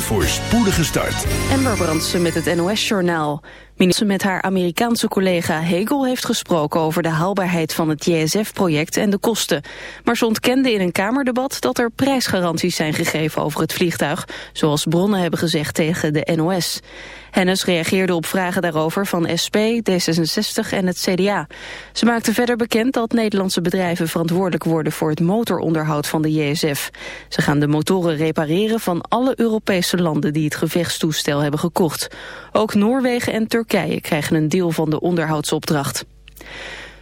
voor spoedige start. Ember Brandsen met het NOS-journaal. Minister met haar Amerikaanse collega Hegel heeft gesproken over de haalbaarheid van het JSF-project en de kosten. Maar ze ontkende in een Kamerdebat dat er prijsgaranties zijn gegeven over het vliegtuig, zoals bronnen hebben gezegd tegen de NOS. Hennis reageerde op vragen daarover van SP, D66 en het CDA. Ze maakte verder bekend dat Nederlandse bedrijven verantwoordelijk worden voor het motoronderhoud van de JSF. Ze gaan de motoren repareren van alle Europese landen die het gevechtstoestel hebben gekocht. Ook Noorwegen en Turkije krijgen een deel van de onderhoudsopdracht.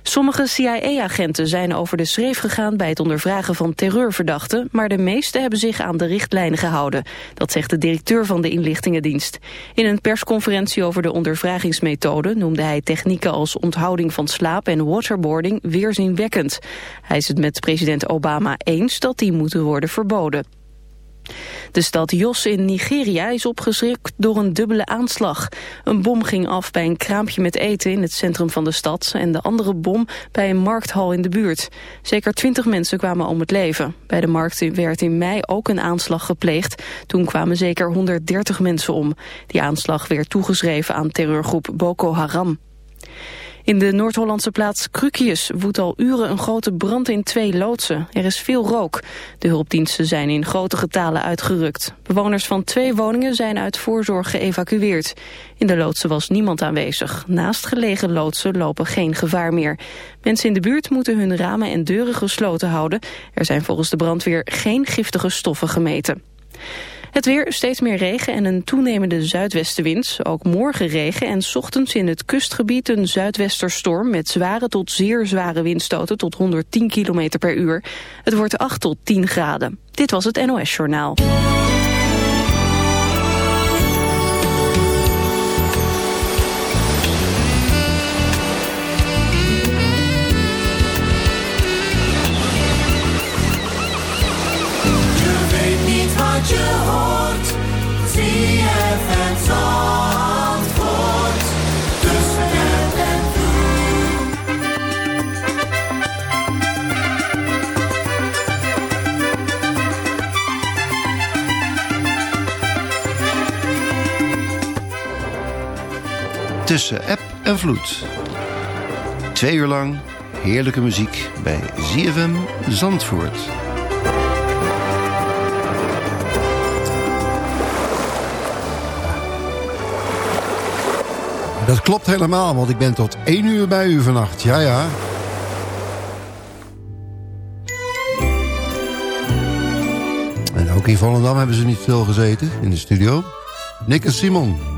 Sommige CIA-agenten zijn over de schreef gegaan bij het ondervragen van terreurverdachten, maar de meeste hebben zich aan de richtlijnen gehouden. Dat zegt de directeur van de inlichtingendienst. In een persconferentie over de ondervragingsmethode noemde hij technieken als onthouding van slaap en waterboarding weerzinwekkend. Hij is het met president Obama eens dat die moeten worden verboden. De stad Jos in Nigeria is opgeschrikt door een dubbele aanslag. Een bom ging af bij een kraampje met eten in het centrum van de stad... en de andere bom bij een markthal in de buurt. Zeker twintig mensen kwamen om het leven. Bij de markt werd in mei ook een aanslag gepleegd. Toen kwamen zeker 130 mensen om. Die aanslag werd toegeschreven aan terreurgroep Boko Haram. In de Noord-Hollandse plaats Krukius woedt al uren een grote brand in twee loodsen. Er is veel rook. De hulpdiensten zijn in grote getalen uitgerukt. Bewoners van twee woningen zijn uit voorzorg geëvacueerd. In de loodsen was niemand aanwezig. Naast gelegen loodsen lopen geen gevaar meer. Mensen in de buurt moeten hun ramen en deuren gesloten houden. Er zijn volgens de brandweer geen giftige stoffen gemeten. Het weer, steeds meer regen en een toenemende zuidwestenwind. Ook morgen regen en ochtends in het kustgebied een zuidwesterstorm... met zware tot zeer zware windstoten tot 110 km per uur. Het wordt 8 tot 10 graden. Dit was het NOS Journaal. Tussen app en vloed. Twee uur lang heerlijke muziek bij ZFM Zandvoort. Dat klopt helemaal, want ik ben tot één uur bij u vannacht. Ja, ja. En ook in Volendam hebben ze niet veel gezeten in de studio. Nick en Simon.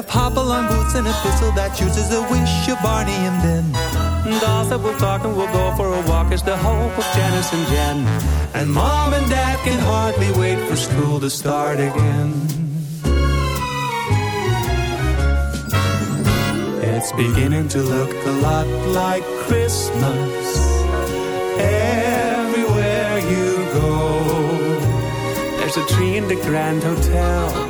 of hop-along boots and a pistol that chooses a wish of Barney and Ben. Dolls that will talk and will go for a walk is the hope of Janice and Jen. And Mom and Dad can hardly wait for school to start again. It's beginning to look a lot like Christmas everywhere you go. There's a tree in the Grand Hotel,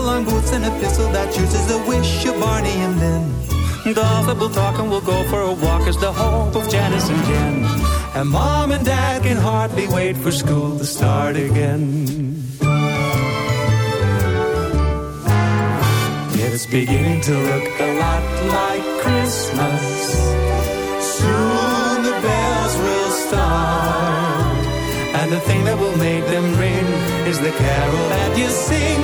couple long boots and a pistol that chooses the wish of Barney and Lynn. Dolls that will talk and we'll go for a walk as the hope of Janice and Jen. And mom and dad can hardly wait for school to start again. It's beginning to look a lot like Christmas. Soon the bells will start. And the thing that will make them ring is the carol that you sing.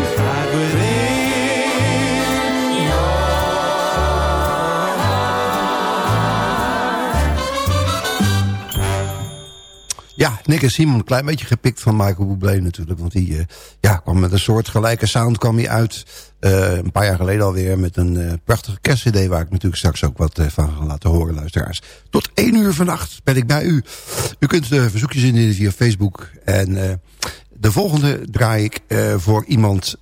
Ja, Nick en Simon, een klein beetje gepikt van Michael Bublé natuurlijk. Want die uh, ja, kwam met een soort gelijke sound kwam hij uit. Uh, een paar jaar geleden alweer met een uh, prachtige kerstcd... waar ik natuurlijk straks ook wat van ga laten horen, luisteraars. Tot één uur vannacht ben ik bij u. U kunt verzoekjes indienen via Facebook. En de volgende draai ik voor iemand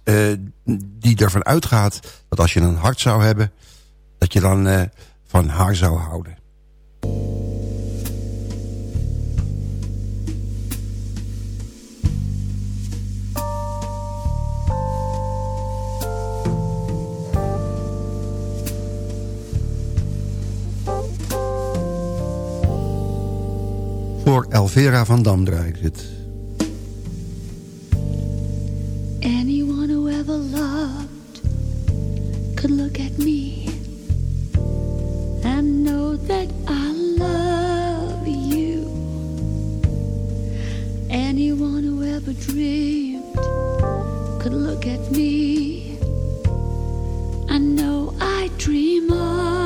die ervan uitgaat... dat als je een hart zou hebben... dat je dan van haar zou houden. Elvera van Dam draai ik dit. Anyone who ever loved could look at me and know that I love you. Anyone who ever dreamed could look at me and know I dream of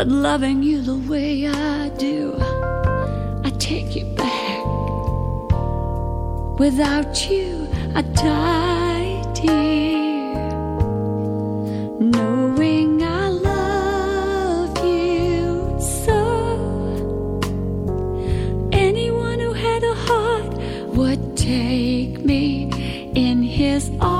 But loving you the way I do, I take you back. Without you, I die, dear. Knowing I love you so. Anyone who had a heart would take me in his arms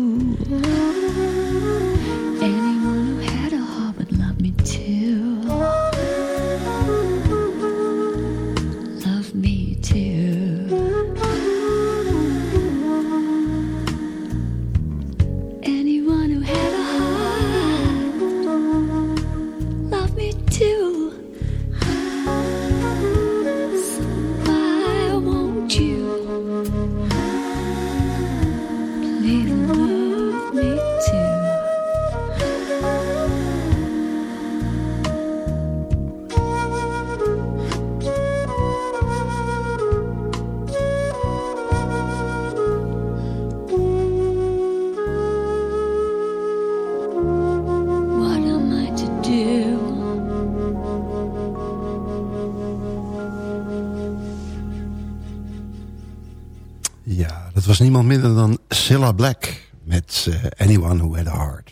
niemand minder dan Cilla Black met uh, Anyone Who Had a Heart.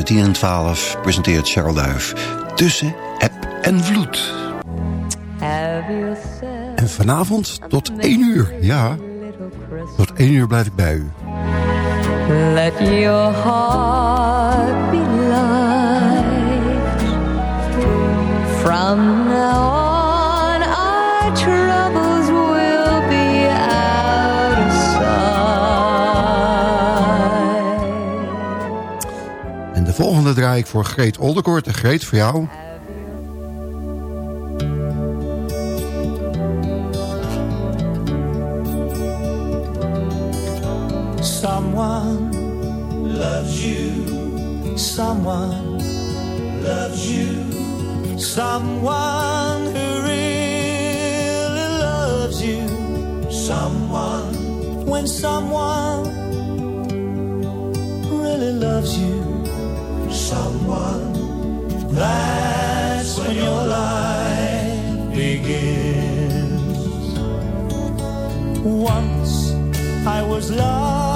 Tussen 10 en 12 presenteert Charles Duif Tussen App en Vloed. En vanavond tot 1 uur, ja. Tot 1 uur blijf ik bij u. Let your heart be light. From volgende draai ik voor Greet Olderkoort. En Greet, voor jou. Someone loves you. Someone loves you. Someone who really loves you. Someone when someone really loves you. Someone, that's when your life begins. Once I was loved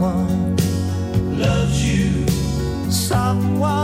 Someone loves you. Someone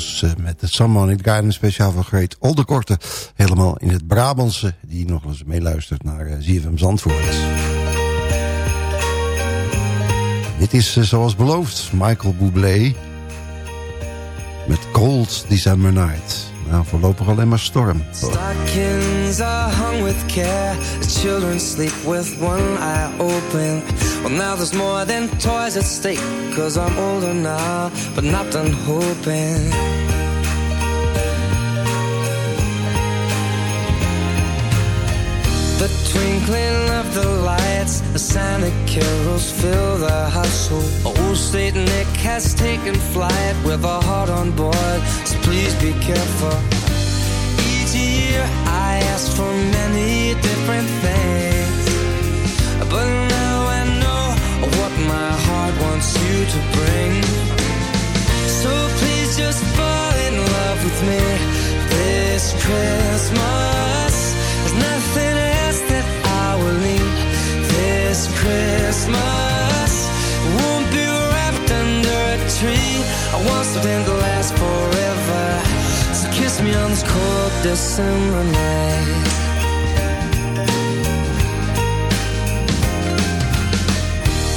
Tremolo's eh, met de Someone. Draai een speciaal voor Greet Oldekorte. Helemaal in het Brabantse. Die nog eens meeluistert naar uh, ZFM Zandvoort. Dit is eh, zoals beloofd Michael Bublé. Met Cold December Night. Nou, voorlopig alleen maar storm. Well, now there's more than toys at stake. Cause I'm older now, but not hoping. Twinkling of the lights, the Santa carols fill the hustle. Old Saint Nick has taken flight with a heart on board, so please be careful. Each year I ask for many different things, but now I know what my heart wants you to bring. So please just fall in love with me this Christmas. Christmas. Won't be wrapped under a tree. I want something to last forever. So kiss me on this cold December night.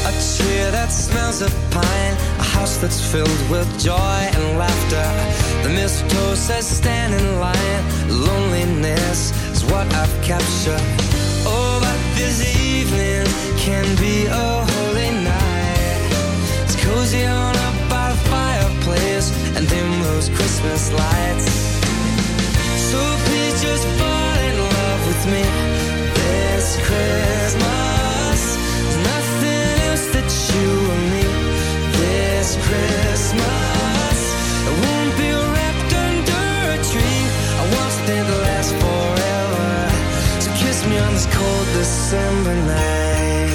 A tree that smells of pine, a house that's filled with joy and laughter. The mistletoe says stand in line, loneliness is what I've captured. Oh, but this evening can be a holy night. It's cozy on up fireplace and dim those Christmas lights. So please just fall in love with me this Christmas. Nothing else that you will need this Christmas. It won't be wrapped under a tree. I last forever. This cold December night.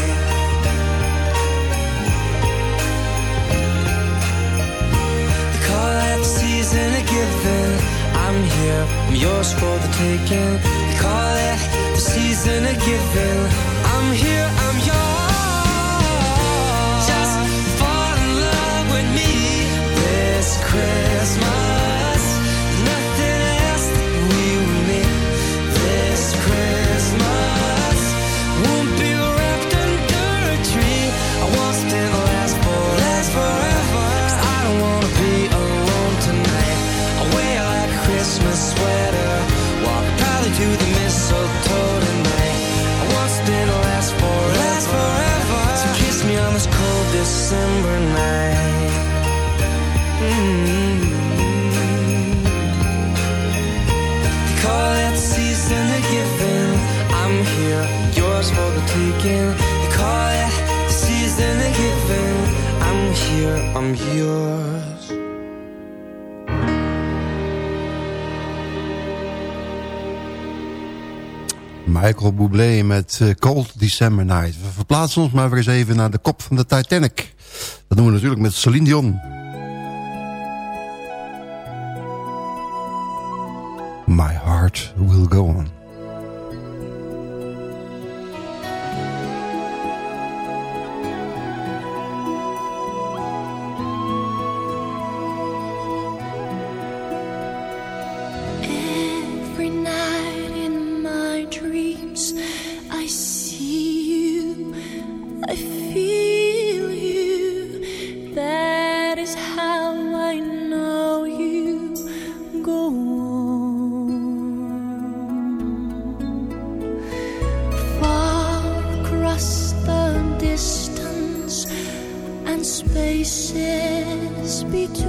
They call that season a given. I'm here, I'm yours for the taking. They call it the season of giving. Michael Bublé met uh, Cold December Night. We verplaatsen ons maar weer eens even naar de kop van de Titanic. Dat doen we natuurlijk met Celine Dion. My heart will go on. go on. Far across the distance and spaces between.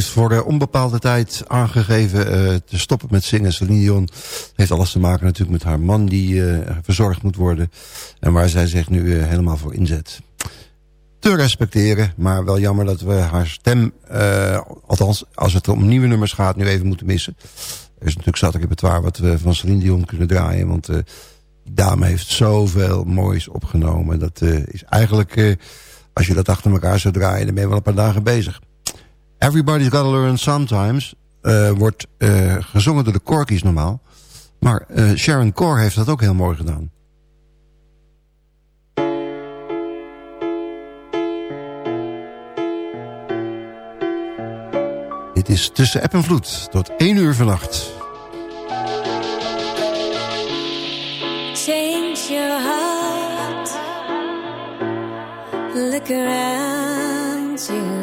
Heeft voor uh, onbepaalde tijd aangegeven uh, te stoppen met zingen. Celine Dion heeft alles te maken natuurlijk met haar man die uh, verzorgd moet worden. En waar zij zich nu helemaal voor inzet. Te respecteren, maar wel jammer dat we haar stem, althans als het om nieuwe nummers gaat, nu even moeten missen. Er is natuurlijk zat repertoire wat we van Celine Dion kunnen draaien, want die dame heeft zoveel moois opgenomen. Dat is eigenlijk, als je dat achter elkaar zou draaien, dan ben je wel een paar dagen bezig. Everybody's Gotta Learn Sometimes uh, wordt uh, gezongen door de Corkies normaal. Maar uh, Sharon Core heeft dat ook heel mooi gedaan. Dit is Tussen App en Vloed tot 1 uur vannacht. Change your heart Look around you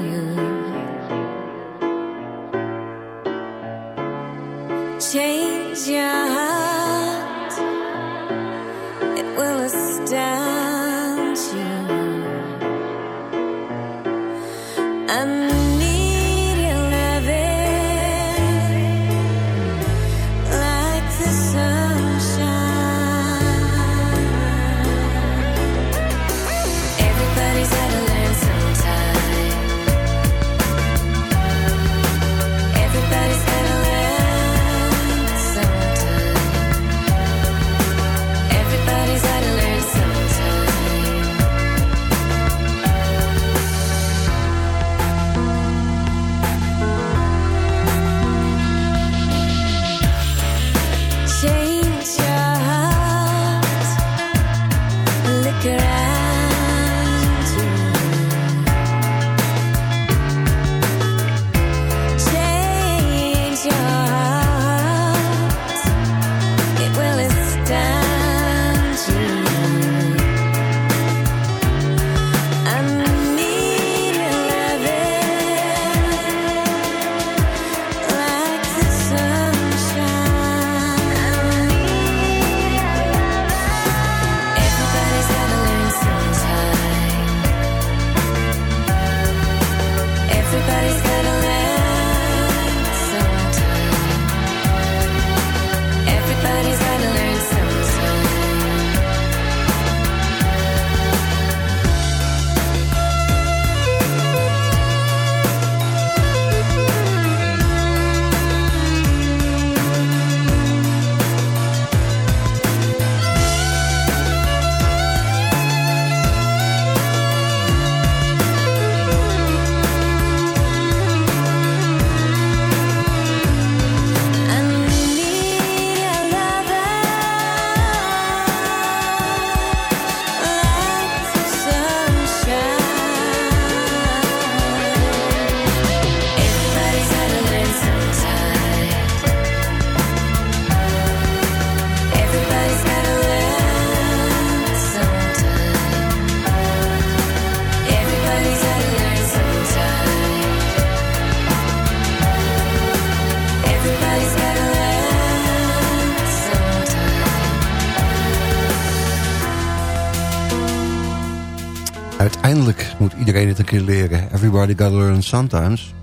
iedereen het een keer leren. Everybody gotta learn sometimes.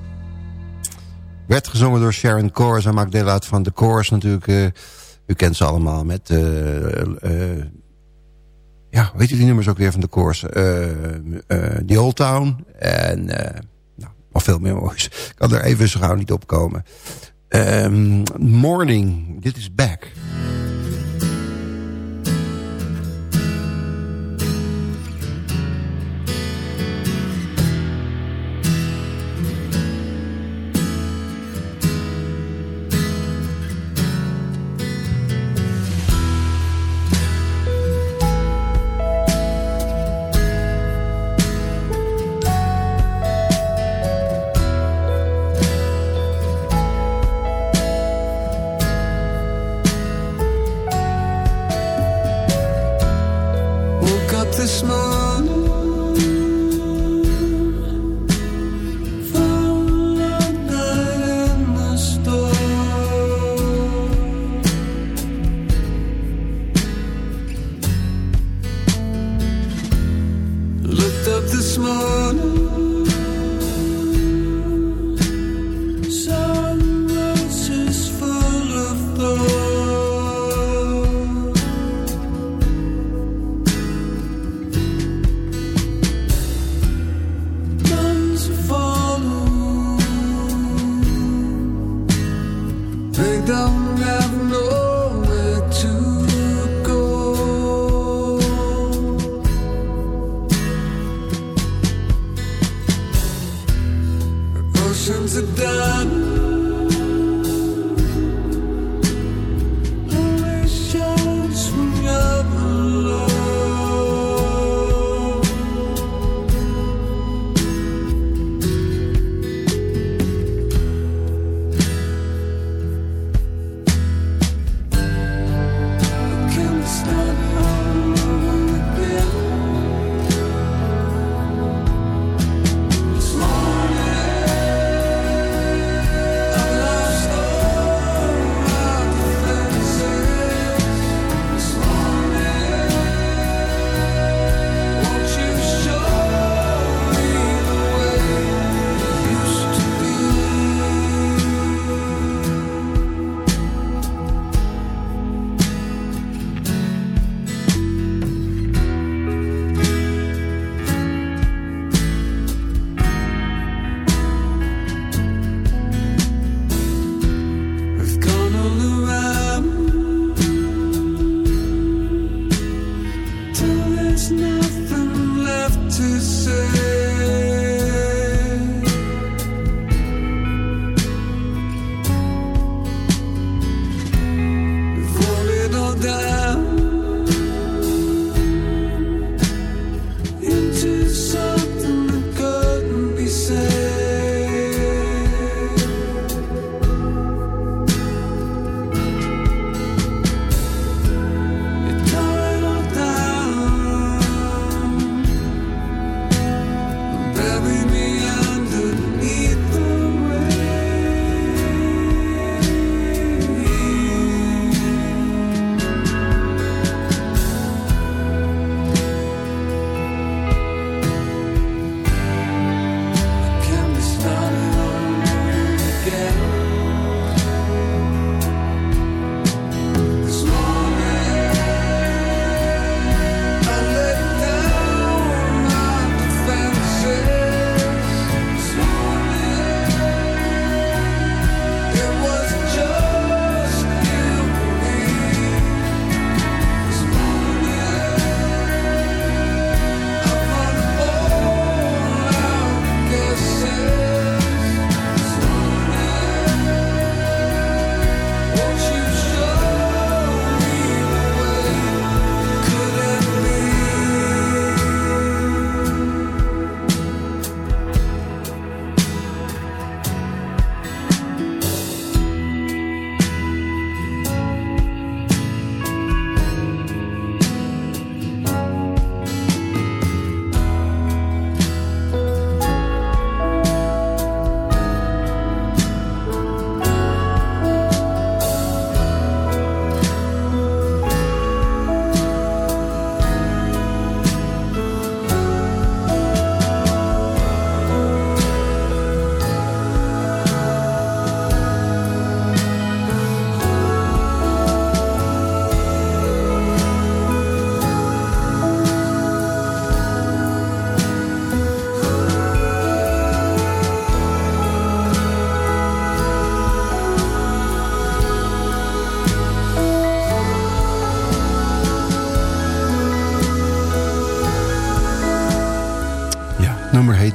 Werd gezongen door Sharon Core. Zij maakt deel uit van de Coors natuurlijk. Uh, u kent ze allemaal met... Uh, ja, weet je die nummers ook weer van de Coors? The Old Town. En nou, nog veel meer moois. Ik kan er even zo gauw niet op komen. Um, morning, dit is Back. actions are done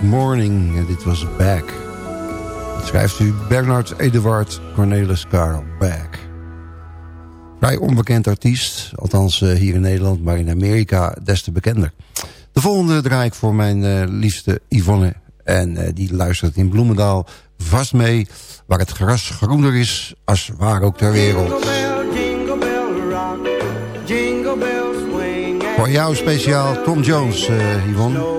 Morning. En dit was Back. Dat schrijft u Bernard Eduard Cornelis Karl Back. Vrij onbekend artiest. Althans uh, hier in Nederland, maar in Amerika des te bekender. De volgende draai ik voor mijn uh, liefste Yvonne. En uh, die luistert in Bloemendaal vast mee. Waar het gras groener is als waar ook ter wereld. Voor jou speciaal Tom Jones, Yvonne.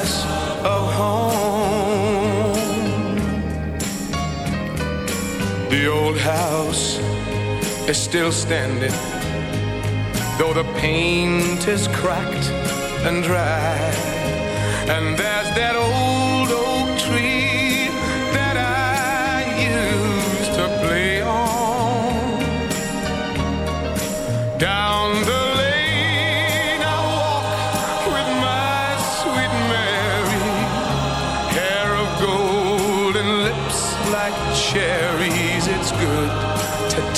The old house is still standing, though the paint is cracked and dry. And there's that old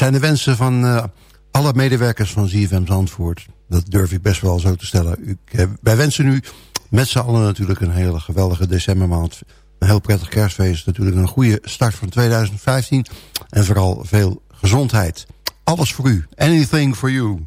zijn de wensen van uh, alle medewerkers van ZFM Zandvoort. Dat durf ik best wel zo te stellen. Ik, wij wensen u met z'n allen natuurlijk een hele geweldige decembermaand. Een heel prettig kerstfeest. Natuurlijk een goede start van 2015. En vooral veel gezondheid. Alles voor u. Anything for you.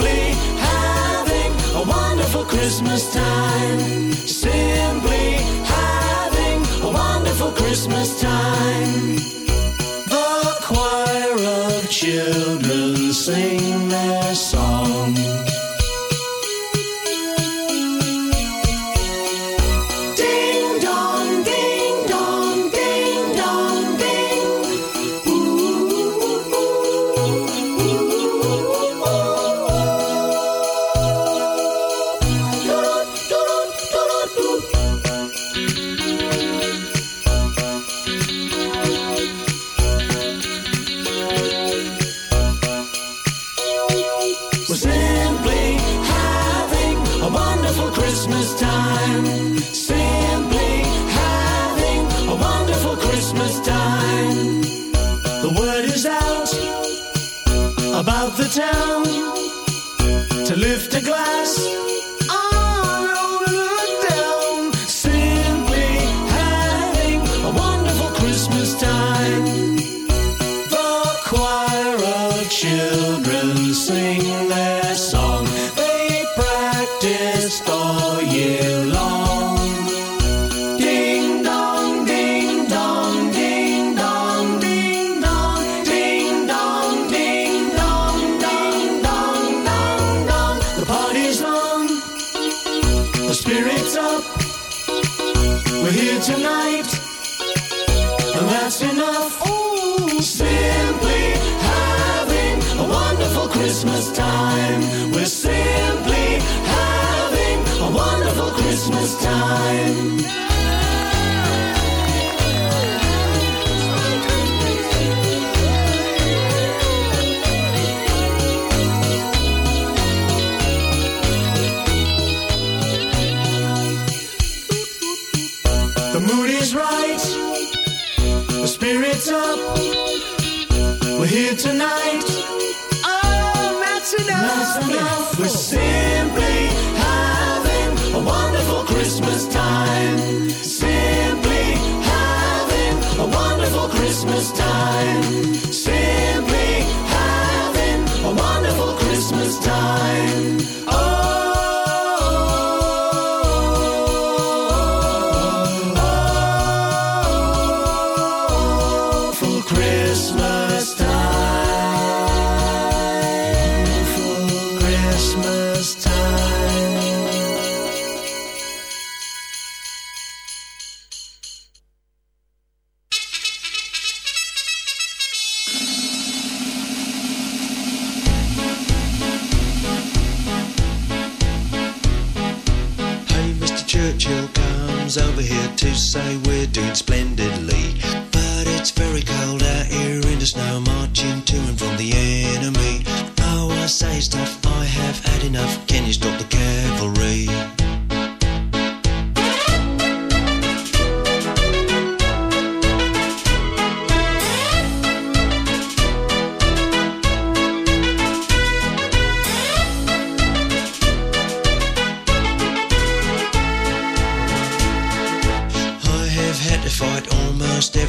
a wonderful Christmas time. Simply having a wonderful Christmas time. The choir of children sing their song. tonight, and that's enough. Ooh. Simply having a wonderful Christmas time. We're simply having a wonderful Christmas time. here tonight. Oh, not tonight. We're simply having a wonderful Christmas time. Simply having a wonderful Christmas time. marched the cavalry.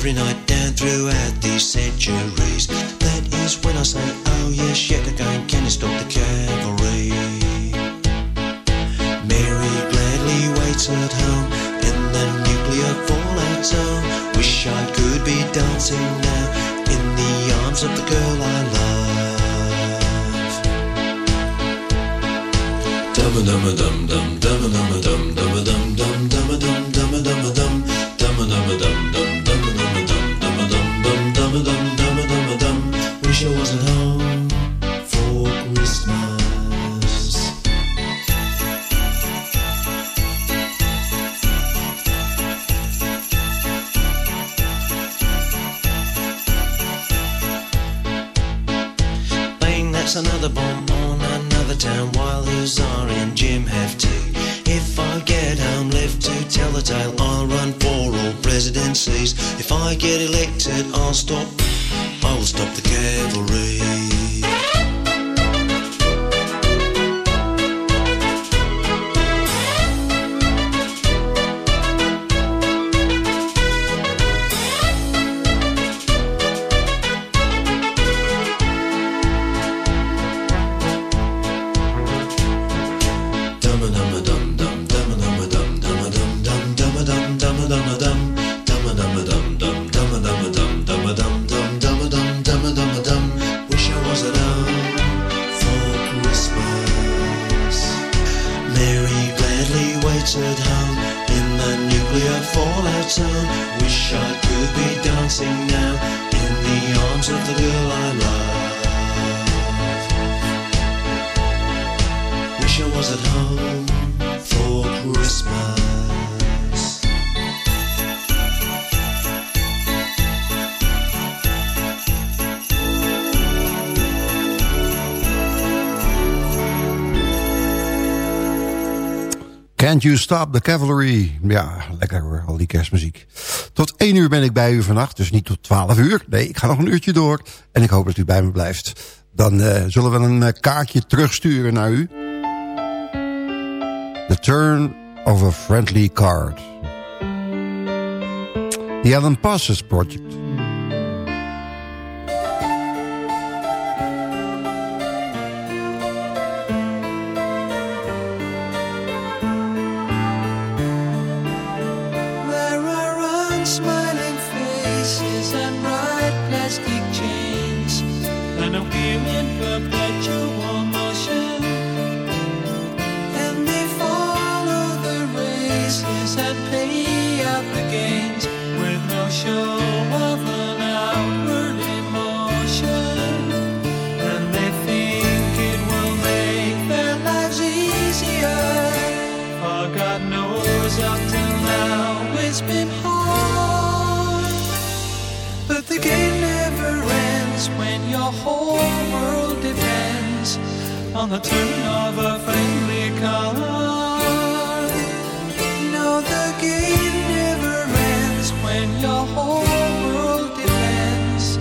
every night down throughout this century. Can't You Stop the Cavalry. Ja, lekker hoor, al die kerstmuziek. Tot 1 uur ben ik bij u vannacht, dus niet tot 12 uur. Nee, ik ga nog een uurtje door. En ik hoop dat u bij me blijft. Dan uh, zullen we een uh, kaartje terugsturen naar u. The Turn of a Friendly Card. The Alan Passes Project. On the turn of a friendly card. No, the game never ends when your whole world depends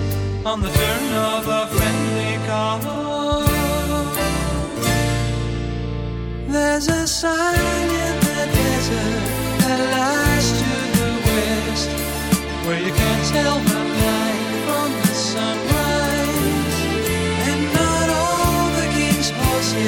on the turn of a friendly card. There's a sign in the desert that lies to the west, where you can't tell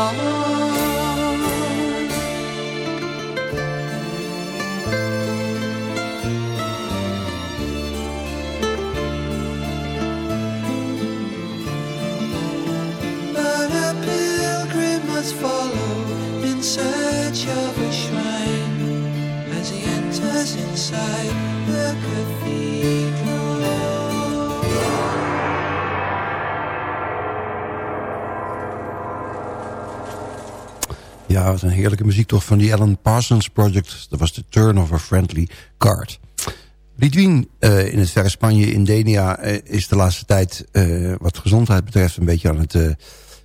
나 Ja, wat een heerlijke muziek toch van die Alan Parsons Project. Dat was de Turn of a Friendly Card. Lidwien uh, in het verre Spanje, in Denia, uh, is de laatste tijd uh, wat gezondheid betreft een beetje aan het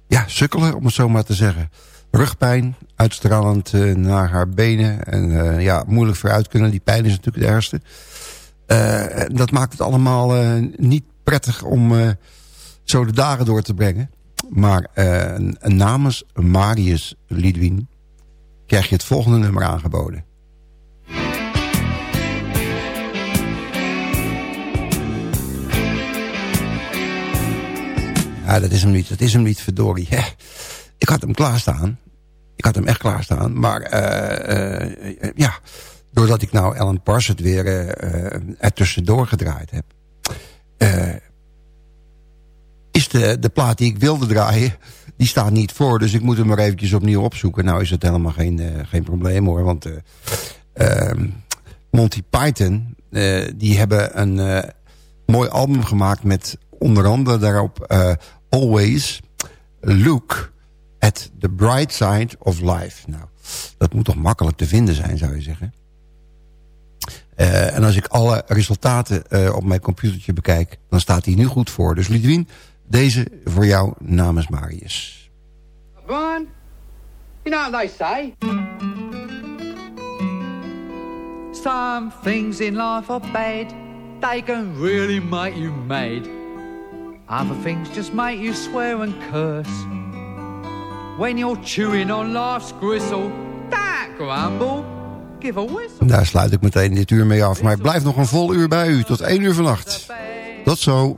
ja, sukkelen, om het zo maar te zeggen. Rugpijn, uitstralend naar haar benen en ja, moeilijk vooruit kunnen. Die pijn is natuurlijk het ergste. dat maakt het allemaal niet prettig om zo de dagen door te brengen. Maar namens Marius Lidwien krijg je het volgende nummer aangeboden. Ja, dat is hem niet. Dat is hem niet, verdorie. Ik had hem klaarstaan. Ik had hem echt klaarstaan. Maar uh, uh, ja, doordat ik nou Alan Parsons weer er tussendoor gedraaid heb... is de, de plaat die ik wilde draaien die staat niet voor. Dus ik moet hem maar eventjes opnieuw opzoeken. Nou is het helemaal geen, uh, geen probleem hoor. Want uh, Monty Python, die hebben een mooi album gemaakt... met onder andere daarop Always Look at the Bright Side of Life. Nou, dat moet toch makkelijk te vinden zijn, zou je zeggen. En als ik alle resultaten op mijn computertje bekijk... dan staat hij nu goed voor. Dus Lidwien, deze voor jou namens Marius. Brian, you know what they say? Some things in life are bad. They can really make you mad. Other things just make you swear and curse. When you're chewing on life's gristle, that grumble Daar sluit ik meteen dit uur mee af. Maar ik blijf nog een vol uur bij u. Tot één uur vannacht. Tot zo.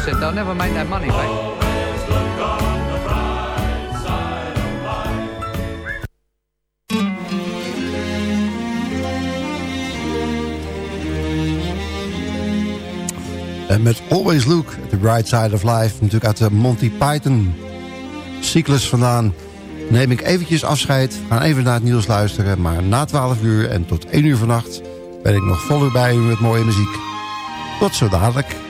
Said, they'll never make that money back. En met Always Look at the Bright Side of Life... natuurlijk uit de Monty Python cyclus vandaan... neem ik eventjes afscheid. Gaan even naar het nieuws luisteren. Maar na 12 uur en tot 1 uur vannacht... ben ik nog volop bij u met mooie muziek. Tot zo dadelijk.